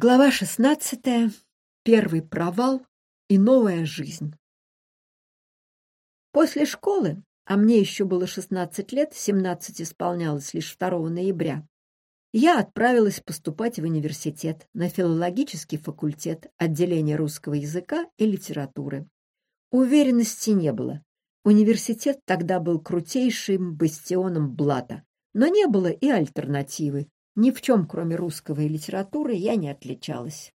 Глава шестнадцатая. Первый провал и новая жизнь. После школы, а мне еще было шестнадцать лет, семнадцать исполнялось лишь 2 ноября, я отправилась поступать в университет на филологический факультет отделения русского языка и литературы. Уверенности не было. Университет тогда был крутейшим бастионом блата, но не было и альтернативы. Ни в чем, кроме русского и литературы, я не отличалась.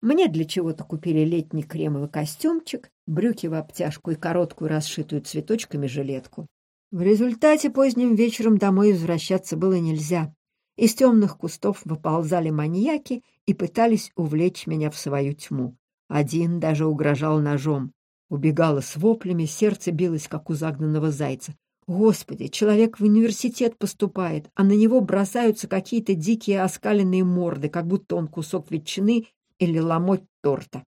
Мне для чего-то купили летний кремовый костюмчик, брюки в обтяжку и короткую расшитую цветочками жилетку. В результате поздним вечером домой возвращаться было нельзя. Из темных кустов выползали маньяки и пытались увлечь меня в свою тьму. Один даже угрожал ножом. Убегала с воплями, сердце билось, как у загнанного зайца. Господи, человек в университет поступает, а на него бросаются какие-то дикие оскаленные морды, как будто он кусок ветчины или ломоть торта.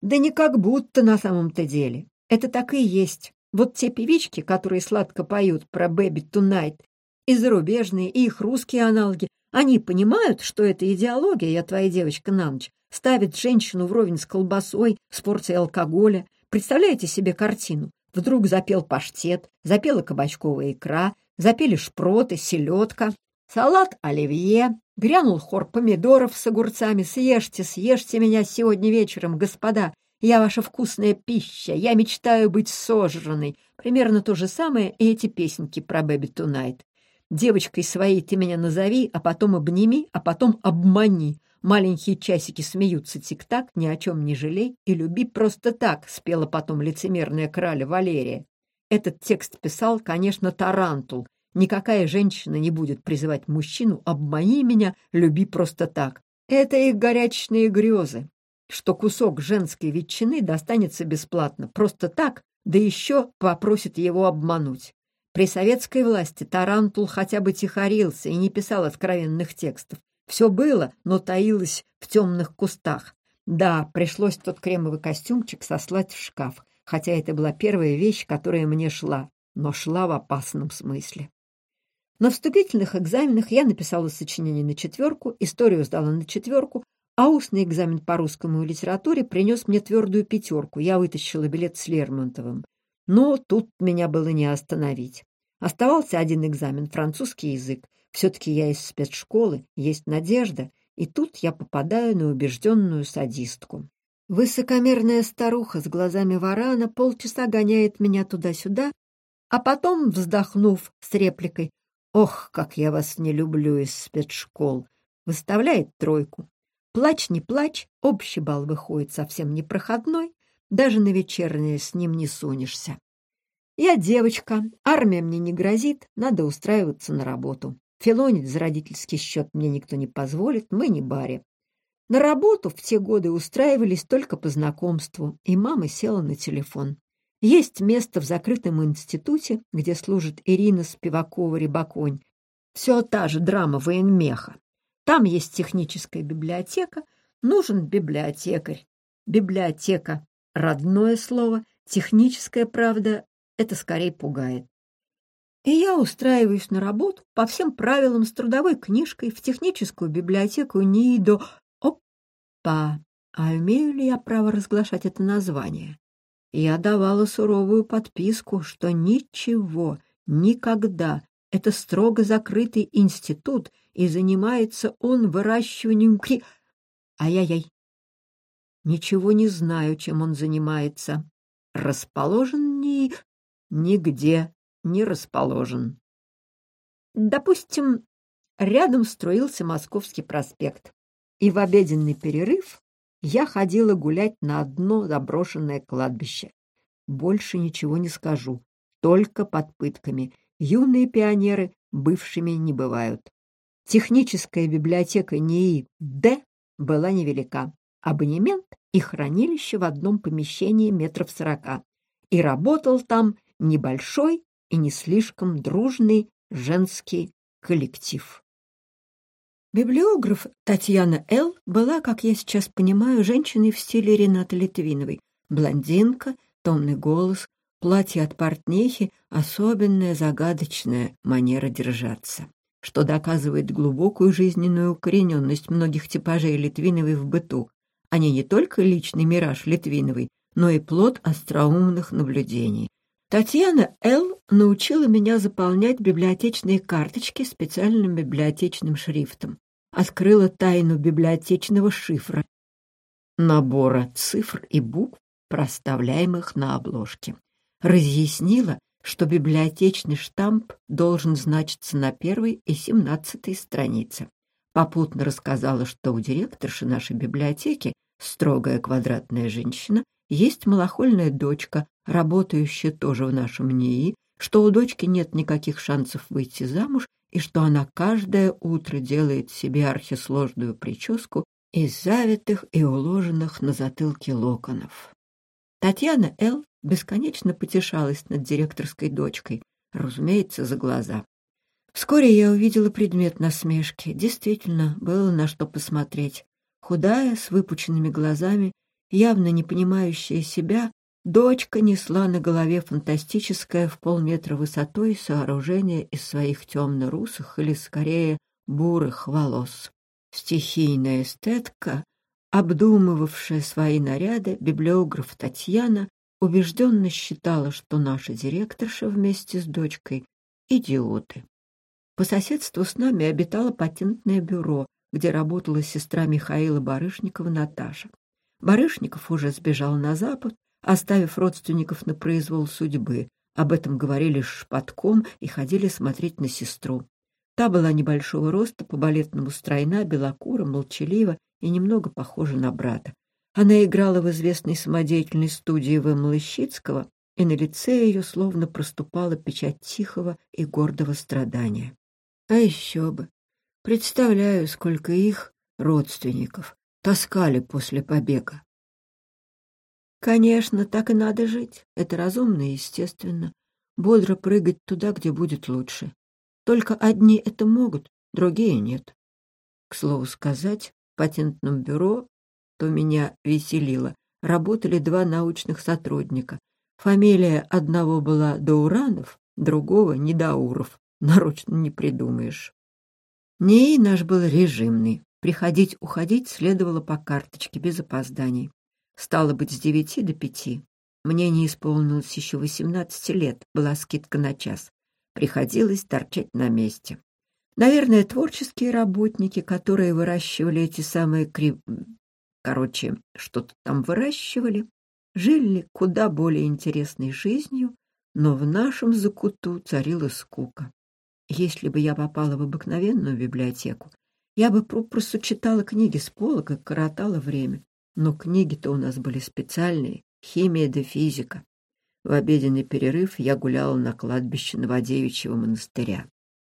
Да не как будто на самом-то деле. Это так и есть. Вот те певички, которые сладко поют про «Baby Tonight», и зарубежные, и их русские аналоги, они понимают, что это идеология, я твоя девочка на ночь, ставит женщину вровень с колбасой, с порцией алкоголя. Представляете себе картину? Вдруг запел паштет, запела кабачковая икра, запели шпроты, селедка, салат оливье, грянул хор помидоров с огурцами. Съешьте, съешьте меня сегодня вечером, господа. Я ваша вкусная пища, я мечтаю быть сожранной. Примерно то же самое и эти песенки про Бэби Тунайт. Девочкой своей ты меня назови, а потом обними, а потом обмани. Маленькие часики смеются тик-так, ни о чем не жалей и люби просто так, спела потом лицемерная краля Валерия. Этот текст писал, конечно, Тарантул. Никакая женщина не будет призывать мужчину «обмани меня, люби просто так». Это их горячечные грезы, что кусок женской ветчины достанется бесплатно, просто так, да еще попросит его обмануть. При советской власти Тарантул хотя бы тихорился и не писал откровенных текстов. Все было, но таилось в темных кустах. Да, пришлось тот кремовый костюмчик сослать в шкаф, хотя это была первая вещь, которая мне шла, но шла в опасном смысле. На вступительных экзаменах я написала сочинение на четверку, историю сдала на четверку, а устный экзамен по русскому и литературе принес мне твердую пятерку. Я вытащила билет с Лермонтовым. Но тут меня было не остановить. Оставался один экзамен — французский язык. Все-таки я из спецшколы, есть надежда, и тут я попадаю на убежденную садистку. Высокомерная старуха с глазами варана полчаса гоняет меня туда-сюда, а потом, вздохнув с репликой «Ох, как я вас не люблю из спецшкол!» выставляет тройку. Плачь не плачь, общий бал выходит совсем непроходной, даже на вечернее с ним не сунешься. Я девочка, армия мне не грозит, надо устраиваться на работу. Филонить за родительский счет мне никто не позволит, мы не баре. На работу в те годы устраивались только по знакомству, и мама села на телефон. Есть место в закрытом институте, где служит Ирина Спивакова-Рябаконь. Все та же драма военмеха. Там есть техническая библиотека, нужен библиотекарь. Библиотека — родное слово, техническая, правда, это скорее пугает. И я устраиваюсь на работу по всем правилам с трудовой книжкой в техническую библиотеку НИИДО. Опа! А имею ли я право разглашать это название? Я давала суровую подписку, что ничего, никогда. Это строго закрытый институт, и занимается он выращиванием кри... Ай-яй-яй. Ничего не знаю, чем он занимается. Расположен не нигде не расположен. Допустим, рядом строился Московский проспект, и в обеденный перерыв я ходила гулять на одно заброшенное кладбище. Больше ничего не скажу, только под пытками. Юные пионеры бывшими не бывают. Техническая библиотека НИИ «Д» была невелика. Абонемент и хранилище в одном помещении метров сорока. И работал там небольшой и не слишком дружный женский коллектив. Библиограф Татьяна Л. была, как я сейчас понимаю, женщиной в стиле Ренаты Литвиновой. Блондинка, томный голос, платье от портнихи, особенная загадочная манера держаться. что доказывает глубокую жизненную укорененность многих типажей Литвиновой в быту. Они не только личный мираж Литвиновой, но и плод остроумных наблюдений. Татьяна Л. научила меня заполнять библиотечные карточки специальным библиотечным шрифтом. Открыла тайну библиотечного шифра, набора цифр и букв, проставляемых на обложке. Разъяснила, что библиотечный штамп должен значиться на первой и семнадцатой странице. Попутно рассказала, что у директорши нашей библиотеки, строгая квадратная женщина, есть малохольная дочка, работающая тоже в нашем НИИ, что у дочки нет никаких шансов выйти замуж и что она каждое утро делает себе архисложную прическу из завитых и уложенных на затылке локонов. Татьяна Л. бесконечно потешалась над директорской дочкой, разумеется, за глаза. Вскоре я увидела предмет насмешки. Действительно, было на что посмотреть. Худая, с выпученными глазами, явно не понимающая себя, дочка несла на голове фантастическое в полметра высотой сооружение из своих темно-русых или, скорее, бурых волос. Стихийная эстетка, обдумывавшая свои наряды, библиограф Татьяна убежденно считала, что наши директорша вместе с дочкой — идиоты. По соседству с нами обитало патентное бюро, где работала сестра Михаила Барышникова Наташа. Барышников уже сбежал на запад, оставив родственников на произвол судьбы. Об этом говорили шпатком и ходили смотреть на сестру. Та была небольшого роста, по-балетному стройна, белокура, молчалива и немного похожа на брата. Она играла в известной самодеятельной студии В. Малыщицкого, и на лице ее словно проступала печать тихого и гордого страдания. А еще бы! Представляю, сколько их, родственников, таскали после побега. Конечно, так и надо жить. Это разумно и естественно. Бодро прыгать туда, где будет лучше. Только одни это могут, другие нет. К слову сказать, в патентном бюро, то меня веселило, работали два научных сотрудника. Фамилия одного была Дауранов, другого — Недауров. Нарочно не придумаешь. НИИ наш был режимный. Приходить-уходить следовало по карточке, без опозданий. Стало быть, с девяти до пяти. Мне не исполнилось еще восемнадцати лет, была скидка на час. Приходилось торчать на месте. Наверное, творческие работники, которые выращивали эти самые крив... Короче, что-то там выращивали, жили куда более интересной жизнью, но в нашем закуту царила скука. Если бы я попала в обыкновенную библиотеку, я бы попросту читала книги с полок и коротала время. Но книги-то у нас были специальные, химия да физика. В обеденный перерыв я гуляла на кладбище Новодевичьего монастыря.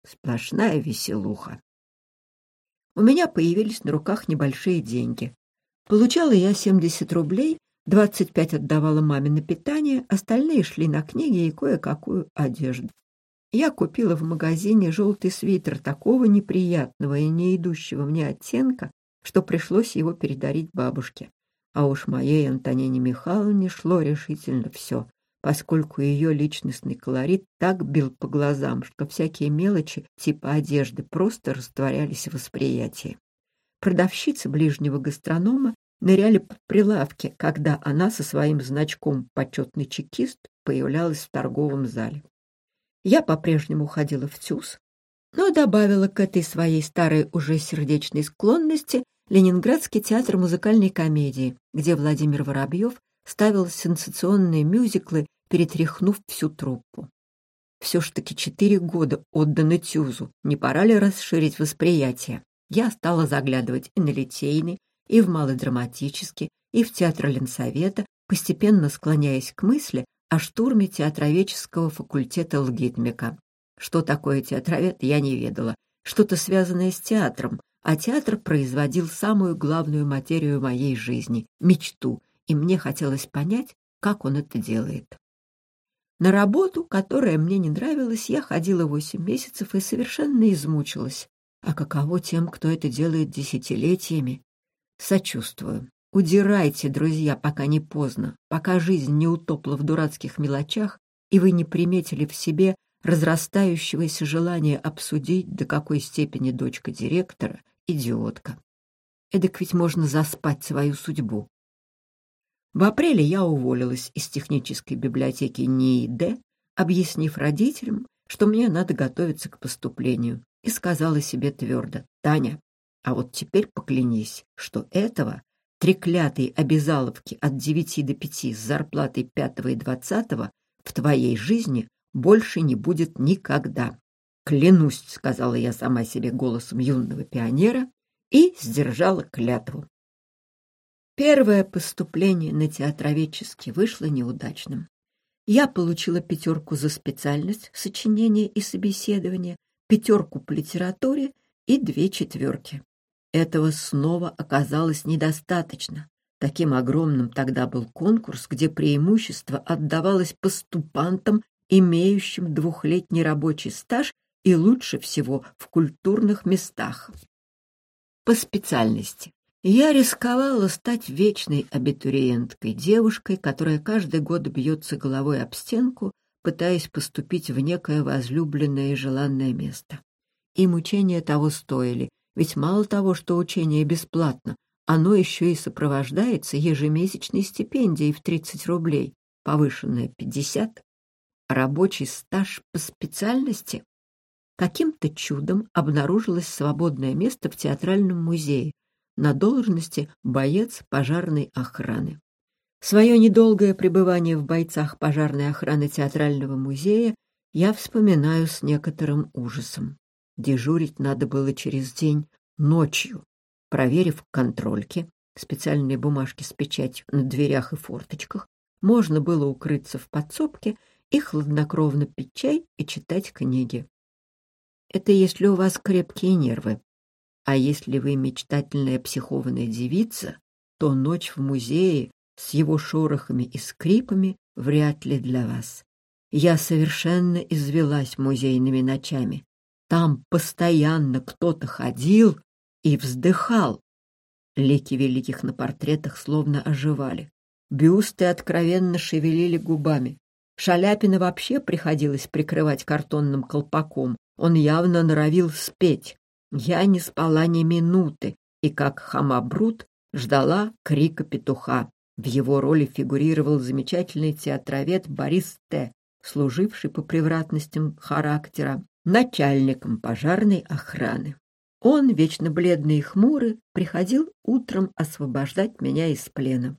Сплошная веселуха. У меня появились на руках небольшие деньги. Получала я 70 рублей, 25 отдавала маме на питание, остальные шли на книги и кое-какую одежду. Я купила в магазине желтый свитер такого неприятного и не идущего мне оттенка, что пришлось его передарить бабушке. А уж моей Антонине Михайловне шло решительно все, поскольку ее личностный колорит так бил по глазам, что всякие мелочи типа одежды просто растворялись в восприятии. Продавщицы ближнего гастронома ныряли под прилавки, когда она со своим значком «почетный чекист» появлялась в торговом зале. Я по-прежнему ходила в ТЮЗ, но добавила к этой своей старой уже сердечной склонности Ленинградский театр музыкальной комедии, где Владимир Воробьев ставил сенсационные мюзиклы, перетряхнув всю труппу. Все ж таки четыре года отданы Тюзу, не пора ли расширить восприятие? Я стала заглядывать и на Литейный, и в малодраматический, и в театр Ленсовета, постепенно склоняясь к мысли, о штурме театроведческого факультета Лгитмика. Что такое театровед, я не ведала. Что-то связанное с театром, а театр производил самую главную материю моей жизни — мечту, и мне хотелось понять, как он это делает. На работу, которая мне не нравилась, я ходила восемь месяцев и совершенно измучилась. А каково тем, кто это делает десятилетиями? Сочувствую. Удирайте, друзья, пока не поздно, пока жизнь не утопла в дурацких мелочах, и вы не приметили в себе разрастающегося желания обсудить, до какой степени дочка директора — идиотка. Эдак ведь можно заспать свою судьбу. В апреле я уволилась из технической библиотеки НИИД, объяснив родителям, что мне надо готовиться к поступлению, и сказала себе твердо, «Таня, а вот теперь поклянись, что этого треклятой обязаловки от девяти до пяти с зарплатой пятого и двадцатого в твоей жизни больше не будет никогда. «Клянусь», — сказала я сама себе голосом юного пионера и сдержала клятву. Первое поступление на театроведческий вышло неудачным. Я получила пятерку за специальность сочинения и собеседования, пятерку по литературе и две четверки. Этого снова оказалось недостаточно. Таким огромным тогда был конкурс, где преимущество отдавалось поступантам имеющим двухлетний рабочий стаж и лучше всего в культурных местах. По специальности. Я рисковала стать вечной абитуриенткой, девушкой, которая каждый год бьется головой об стенку, пытаясь поступить в некое возлюбленное и желанное место. И мучения того стоили, ведь мало того, что учение бесплатно, оно еще и сопровождается ежемесячной стипендией в 30 рублей, повышенная 50, рабочий стаж по специальности, каким-то чудом обнаружилось свободное место в театральном музее на должности боец пожарной охраны. Свое недолгое пребывание в бойцах пожарной охраны театрального музея я вспоминаю с некоторым ужасом. Дежурить надо было через день ночью. Проверив контрольки, специальные бумажки с печатью на дверях и форточках, можно было укрыться в подсобке и хладнокровно пить чай и читать книги. Это если у вас крепкие нервы. А если вы мечтательная психованная девица, то ночь в музее с его шорохами и скрипами вряд ли для вас. Я совершенно извелась музейными ночами. Там постоянно кто-то ходил и вздыхал. Лики великих на портретах словно оживали. Бюсты откровенно шевелили губами. Шаляпина вообще приходилось прикрывать картонным колпаком. Он явно норовил спеть. Я не спала ни минуты и, как хамабрут, ждала крика петуха. В его роли фигурировал замечательный театровед Борис Т., служивший по превратностям характера начальником пожарной охраны. Он, вечно бледный и хмурый, приходил утром освобождать меня из плена.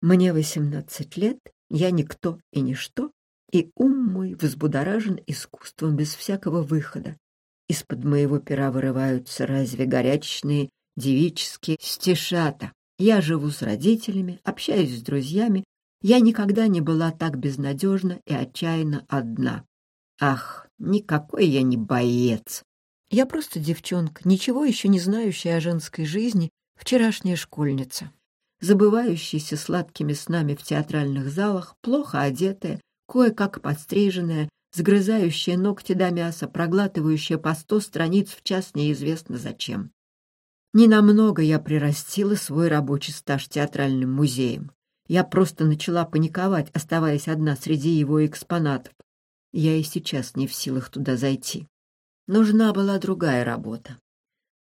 Мне восемнадцать лет, я никто и ничто, и ум мой взбудоражен искусством без всякого выхода. Из-под моего пера вырываются разве горячечные девические стишата. Я живу с родителями, общаюсь с друзьями. Я никогда не была так безнадежна и отчаянно одна. Ах, никакой я не боец. Я просто девчонка, ничего еще не знающая о женской жизни, вчерашняя школьница забывающаяся сладкими снами в театральных залах, плохо одетая, кое-как подстриженная, сгрызающая ногти до мяса, проглатывающая по сто страниц в час неизвестно зачем. Ненамного я прирастила свой рабочий стаж театральным музеем. Я просто начала паниковать, оставаясь одна среди его экспонатов. Я и сейчас не в силах туда зайти. Нужна была другая работа,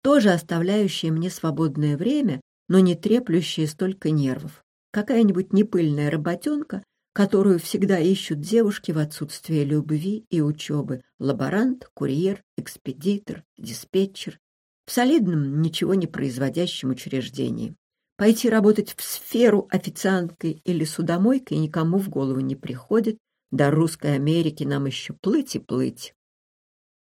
тоже оставляющая мне свободное время, но не треплющая столько нервов. Какая-нибудь непыльная работенка, которую всегда ищут девушки в отсутствие любви и учебы. Лаборант, курьер, экспедитор, диспетчер. В солидном, ничего не производящем учреждении. Пойти работать в сферу официанткой или судомойкой никому в голову не приходит. До русской Америки нам еще плыть и плыть.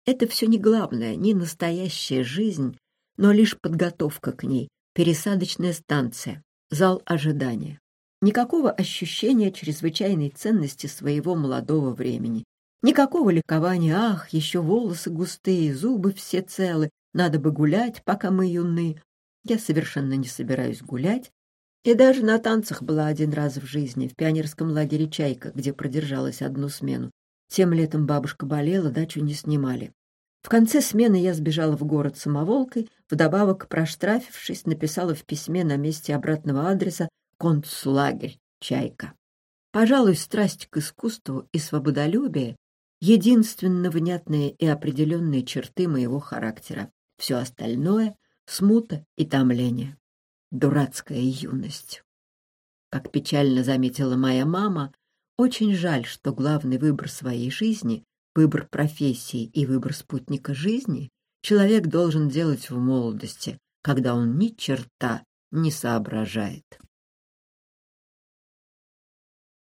Это все не главное, не настоящая жизнь, но лишь подготовка к ней, пересадочная станция, зал ожидания. Никакого ощущения чрезвычайной ценности своего молодого времени. Никакого ликования, ах, еще волосы густые, зубы все целы, надо бы гулять, пока мы юны. Я совершенно не собираюсь гулять. И даже на танцах была один раз в жизни, в пионерском лагере «Чайка», где продержалась одну смену. Тем летом бабушка болела, дачу не снимали. В конце смены я сбежала в город самоволкой, вдобавок, проштрафившись, написала в письме на месте обратного адреса «Концлагерь. Чайка». Пожалуй, страсть к искусству и свободолюбие единственно внятные и определенные черты моего характера. Все остальное — смута и томление. Дурацкая юность. Как печально заметила моя мама, очень жаль, что главный выбор своей жизни, выбор профессии и выбор спутника жизни человек должен делать в молодости, когда он ни черта не соображает.